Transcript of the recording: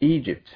Egypt.